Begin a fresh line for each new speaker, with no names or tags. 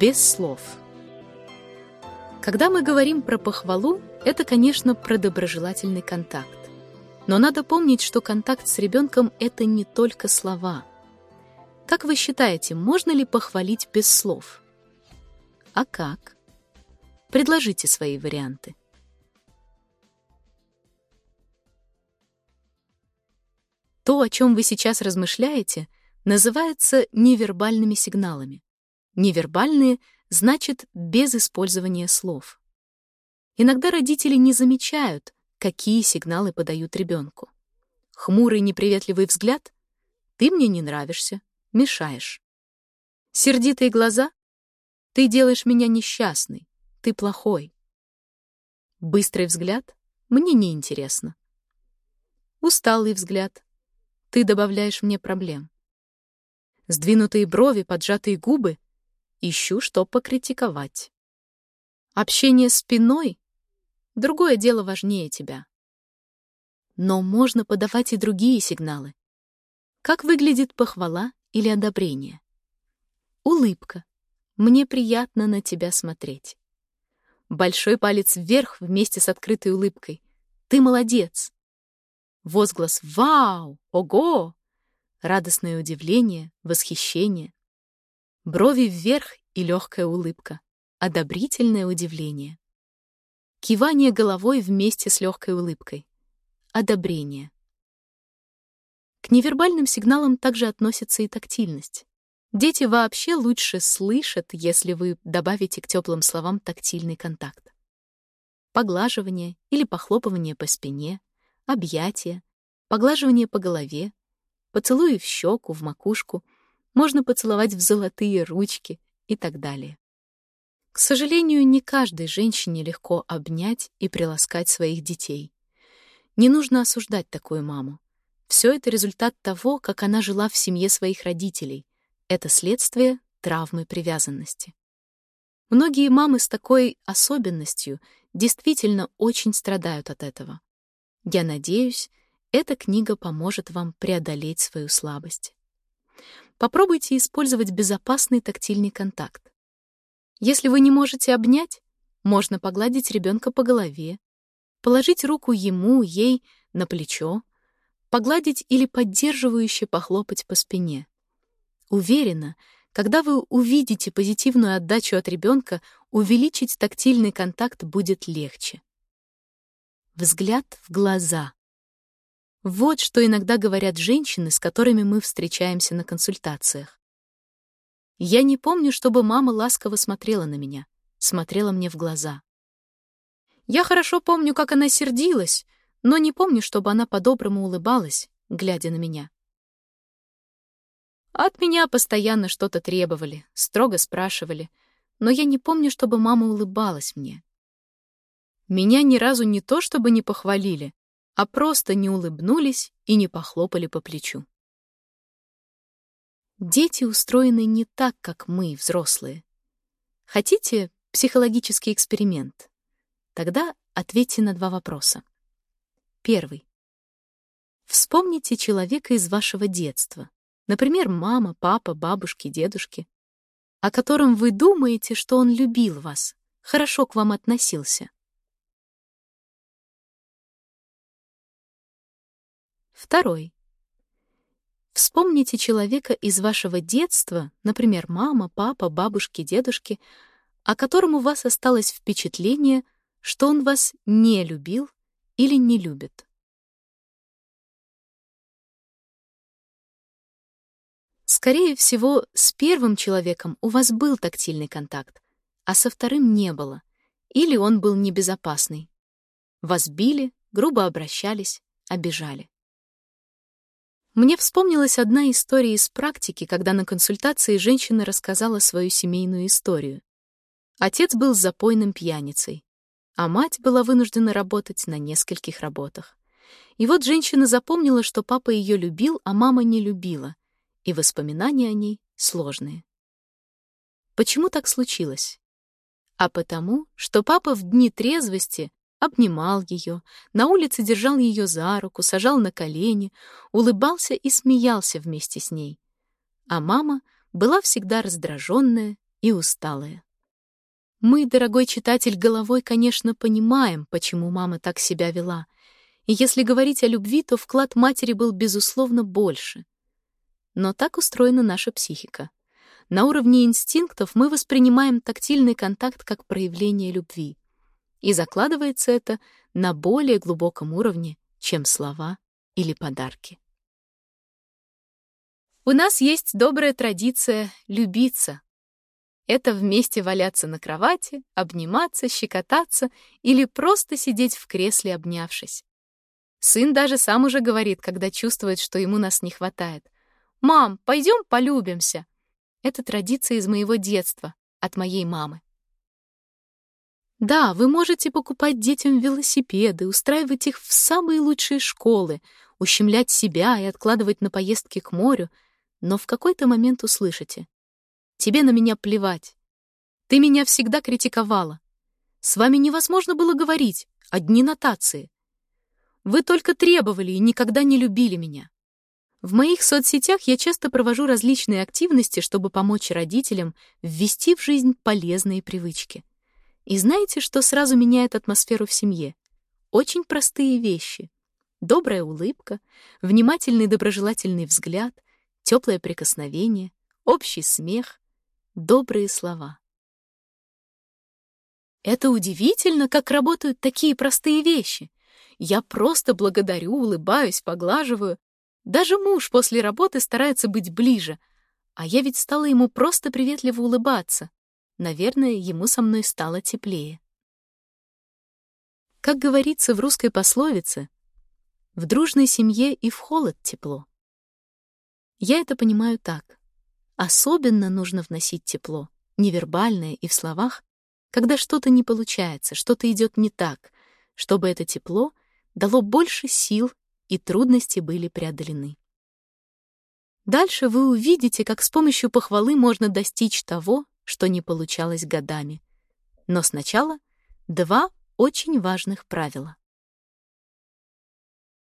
Без слов. Когда мы говорим про похвалу, это, конечно, про доброжелательный контакт. Но надо помнить, что контакт с ребенком — это не только слова. Как вы считаете, можно ли похвалить без слов? А как? Предложите свои варианты. То, о чем вы сейчас размышляете, называется невербальными сигналами. Невербальные значит без использования слов. Иногда родители не замечают, какие сигналы подают ребенку. Хмурый неприветливый взгляд — ты мне не нравишься, мешаешь. Сердитые глаза — ты делаешь меня несчастной, ты плохой. Быстрый взгляд — мне неинтересно. Усталый взгляд — ты добавляешь мне проблем. Сдвинутые брови, поджатые губы — ищу, что покритиковать. Общение спиной — другое дело важнее тебя. Но можно подавать и другие сигналы. Как выглядит похвала или одобрение? Улыбка. Мне приятно на тебя смотреть. Большой палец вверх вместе с открытой улыбкой. Ты молодец. Возглас «Вау! Ого!» Радостное удивление, восхищение. Брови вверх и легкая улыбка. Одобрительное удивление. Кивание головой вместе с легкой улыбкой. Одобрение. К невербальным сигналам также относится и тактильность. Дети вообще лучше слышат, если вы добавите к теплым словам тактильный контакт. Поглаживание или похлопывание по спине, объятие, поглаживание по голове, поцелуи в щеку, в макушку, можно поцеловать в золотые ручки и так далее. К сожалению, не каждой женщине легко обнять и приласкать своих детей. Не нужно осуждать такую маму. Все это результат того, как она жила в семье своих родителей. Это следствие травмы привязанности. Многие мамы с такой особенностью действительно очень страдают от этого. Я надеюсь, эта книга поможет вам преодолеть свою слабость. Попробуйте использовать безопасный тактильный контакт. Если вы не можете обнять, можно погладить ребенка по голове, положить руку ему, ей на плечо, погладить или поддерживающе похлопать по спине. Уверена, когда вы увидите позитивную отдачу от ребенка, увеличить тактильный контакт будет легче. Взгляд в глаза. Вот что иногда говорят женщины, с которыми мы встречаемся на консультациях. Я не помню, чтобы мама ласково смотрела на меня, смотрела мне в глаза. Я хорошо помню, как она сердилась, но не помню, чтобы она по-доброму улыбалась, глядя на меня. От меня постоянно что-то требовали, строго спрашивали, но я не помню, чтобы мама улыбалась мне. Меня ни разу не то чтобы не похвалили, а просто не улыбнулись и не похлопали по плечу. Дети устроены не так, как мы, взрослые. Хотите психологический эксперимент? Тогда ответьте на два вопроса. Первый. Вспомните человека из вашего детства. Например, мама, папа, бабушки, дедушки, о котором вы думаете, что он любил вас, хорошо к вам относился. Второй. Вспомните человека из вашего детства, например, мама, папа, бабушки, дедушки, о котором у вас осталось впечатление, что он вас не любил или не любит. Скорее всего, с первым человеком у вас был тактильный контакт, а со вторым не было, или он был небезопасный. Вас били, грубо обращались, обижали. Мне вспомнилась одна история из практики, когда на консультации женщина рассказала свою семейную историю. Отец был запойным пьяницей а мать была вынуждена работать на нескольких работах. И вот женщина запомнила, что папа ее любил, а мама не любила, и воспоминания о ней сложные. Почему так случилось? А потому, что папа в дни трезвости обнимал ее, на улице держал ее за руку, сажал на колени, улыбался и смеялся вместе с ней. А мама была всегда раздраженная, и усталые. Мы, дорогой читатель, головой, конечно, понимаем, почему мама так себя вела. И если говорить о любви, то вклад матери был, безусловно, больше. Но так устроена наша психика. На уровне инстинктов мы воспринимаем тактильный контакт как проявление любви. И закладывается это на более глубоком уровне, чем слова или подарки. У нас есть добрая традиция любиться. Это вместе валяться на кровати, обниматься, щекотаться или просто сидеть в кресле, обнявшись. Сын даже сам уже говорит, когда чувствует, что ему нас не хватает. «Мам, пойдем полюбимся!» Это традиция из моего детства, от моей мамы. Да, вы можете покупать детям велосипеды, устраивать их в самые лучшие школы, ущемлять себя и откладывать на поездки к морю, но в какой-то момент услышите. Тебе на меня плевать. Ты меня всегда критиковала. С вами невозможно было говорить, одни нотации. Вы только требовали и никогда не любили меня. В моих соцсетях я часто провожу различные активности, чтобы помочь родителям ввести в жизнь полезные привычки. И знаете, что сразу меняет атмосферу в семье? Очень простые вещи. Добрая улыбка, внимательный доброжелательный взгляд, теплое прикосновение, общий смех, добрые слова. Это удивительно, как работают такие простые вещи. Я просто благодарю, улыбаюсь, поглаживаю, даже муж после работы старается быть ближе, а я ведь стала ему просто приветливо улыбаться. Наверное, ему со мной стало теплее. Как говорится в русской пословице, в дружной семье и в холод тепло. Я это понимаю так. Особенно нужно вносить тепло, невербальное и в словах, когда что-то не получается, что-то идет не так, чтобы это тепло дало больше сил и трудности были преодолены. Дальше вы увидите, как с помощью похвалы можно достичь того, что не получалось годами. Но сначала два очень важных правила.